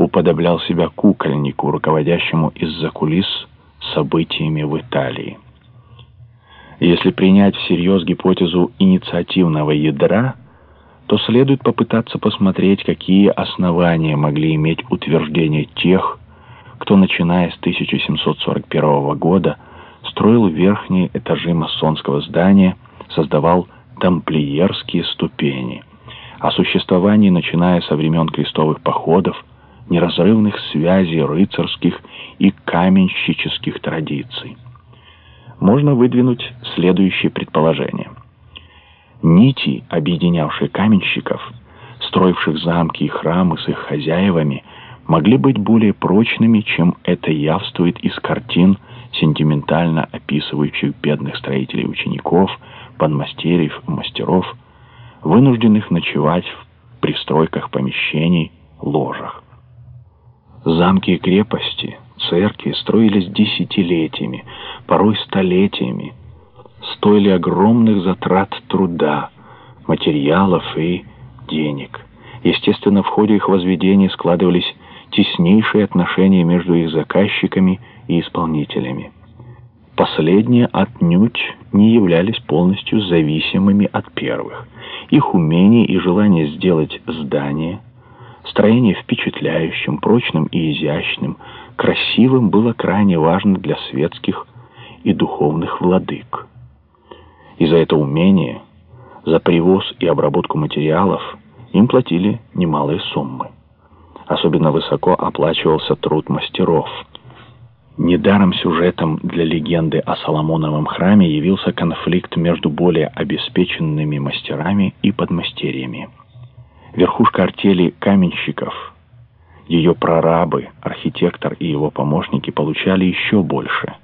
уподоблял себя кукольнику, руководящему из-за кулис событиями в Италии. Если принять всерьез гипотезу инициативного ядра, то следует попытаться посмотреть, какие основания могли иметь утверждения тех, кто, начиная с 1741 года, строил верхние этажи масонского здания, создавал тамплиерские ступени, о существовании, начиная со времен крестовых походов, неразрывных связей рыцарских и каменщических традиций. Можно выдвинуть следующее предположение. Нити, объединявшие каменщиков, строивших замки и храмы с их хозяевами, могли быть более прочными, чем это явствует из картин, сентиментально описывающих бедных строителей учеников, подмастерьев и мастеров, вынужденных ночевать в пристройках помещений, ложах. Замки и крепости, церкви строились десятилетиями, порой столетиями, стоили огромных затрат труда, материалов и денег. Естественно, в ходе их возведения складывались теснейшие отношения между их заказчиками и исполнителями. Последние отнюдь не являлись полностью зависимыми от первых. Их умение и желание сделать здание, строение впечатляющим, прочным и изящным, красивым было крайне важно для светских и духовных владык. И за это умение, за привоз и обработку материалов им платили немалые суммы. Особенно высоко оплачивался труд мастеров. Недаром сюжетом для легенды о Соломоновом храме явился конфликт между более обеспеченными мастерами и подмастерьями. Верхушка артели каменщиков, ее прорабы, архитектор и его помощники получали еще больше.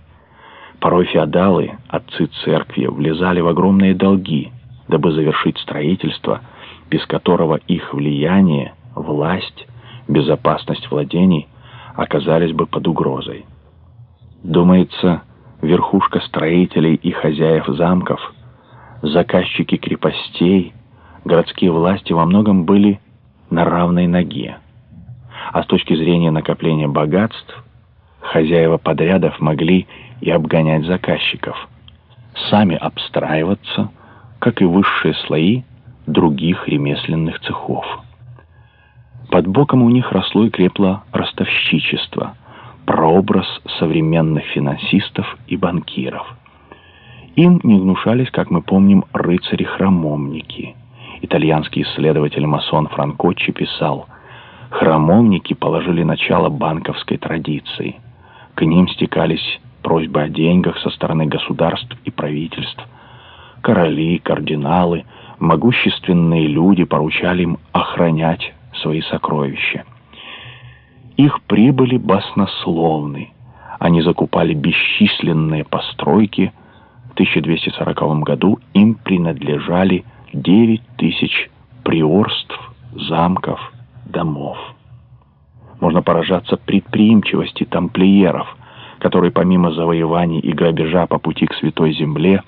Порой феодалы, отцы церкви, влезали в огромные долги, дабы завершить строительство, без которого их влияние, власть, безопасность владений оказались бы под угрозой. Думается, верхушка строителей и хозяев замков, заказчики крепостей, городские власти во многом были на равной ноге. А с точки зрения накопления богатств, хозяева подрядов могли и обгонять заказчиков, сами обстраиваться, как и высшие слои других ремесленных цехов. Под боком у них росло и крепло ростовщичество, прообраз современных финансистов и банкиров. Им не гнушались, как мы помним, рыцари-храмовники. Итальянский исследователь-масон Франкоччи писал, «Храмовники положили начало банковской традиции. К ним стекались просьбы о деньгах со стороны государств и правительств. Короли, кардиналы, могущественные люди поручали им охранять свои сокровища. Их прибыли баснословны. Они закупали бесчисленные постройки. В 1240 году им принадлежали 9 тысяч приорств, замков, домов. Можно поражаться предприимчивости тамплиеров, которые помимо завоеваний и грабежа по пути к Святой Земле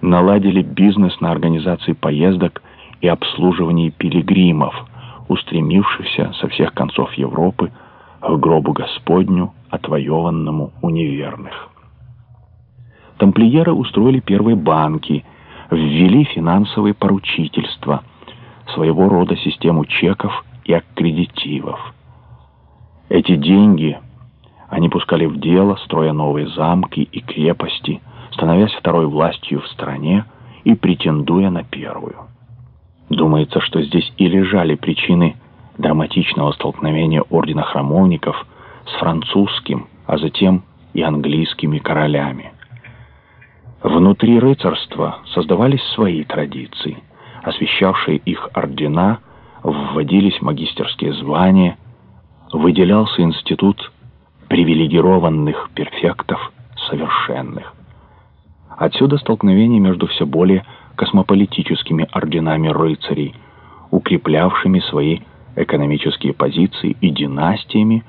наладили бизнес на организации поездок и обслуживании пилигримов – устремившихся со всех концов Европы к гробу Господню, отвоеванному у неверных. Тамплиеры устроили первые банки, ввели финансовое поручительство, своего рода систему чеков и аккредитивов. Эти деньги они пускали в дело, строя новые замки и крепости, становясь второй властью в стране и претендуя на первую. Думается, что здесь и лежали причины драматичного столкновения ордена храмовников с французским, а затем и английскими королями. Внутри рыцарства создавались свои традиции, освещавшие их ордена, вводились магистерские звания, выделялся институт привилегированных перфектов совершенных. Отсюда столкновение между все более космополитическими орденами рыцарей, укреплявшими свои экономические позиции и династиями,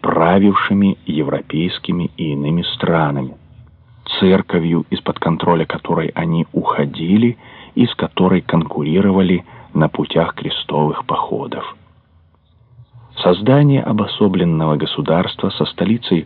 правившими европейскими и иными странами, церковью, из-под контроля которой они уходили и с которой конкурировали на путях крестовых походов. Создание обособленного государства со столицей